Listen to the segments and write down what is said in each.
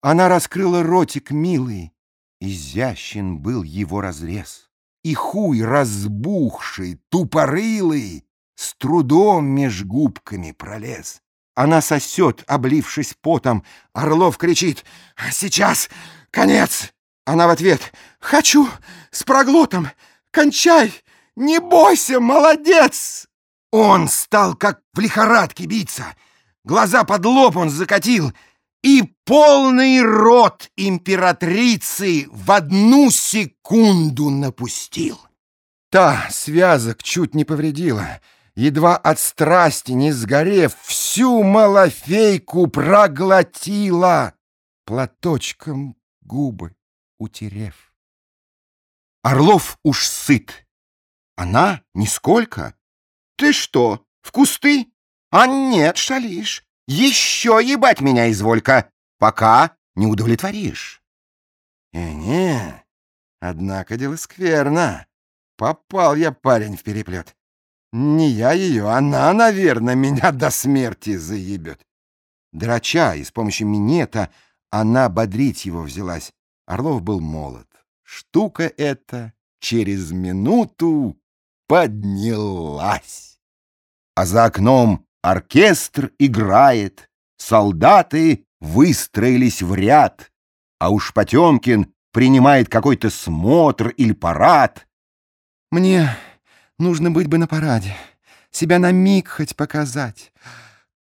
Она раскрыла ротик милый, Изящен был его разрез, И хуй разбухший, тупорылый, С трудом меж губками пролез. Она сосет, облившись потом. Орлов кричит «Сейчас! Конец!» Она в ответ «Хочу! С проглотом! Кончай! Не бойся, молодец!» Он стал как в лихорадке биться. Глаза под лоб он закатил И полный рот императрицы В одну секунду напустил. Та связок чуть не повредила — едва от страсти не сгорев, всю малофейку проглотила, платочком губы утерев. Орлов уж сыт. Она нисколько. Ты что, в кусты? А нет, шалишь. Еще ебать меня изволька, пока не удовлетворишь. Не-не, э, однако дело скверно. Попал я, парень, в переплет. Не я ее, она, наверное, меня до смерти заебет. Драча и с помощью минета она бодрить его взялась. Орлов был молод. Штука эта через минуту поднялась. А за окном оркестр играет, солдаты выстроились в ряд, а уж Потемкин принимает какой-то смотр или парад. Мне Нужно быть бы на параде, себя на миг хоть показать.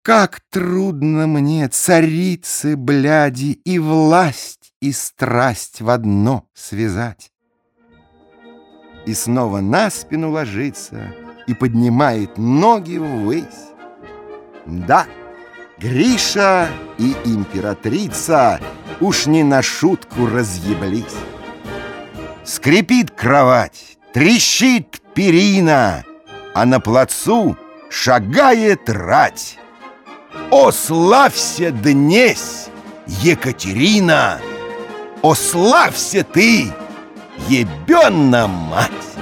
Как трудно мне, царицы, бляди, и власть, и страсть в одно связать. И снова на спину ложится и поднимает ноги ввысь. Да, Гриша и императрица уж не на шутку разъеблись. Скрипит кровать, трещит перина, а на плацу шагает рать. О, славься днесь, Екатерина! О, славься ты, ебенна мать!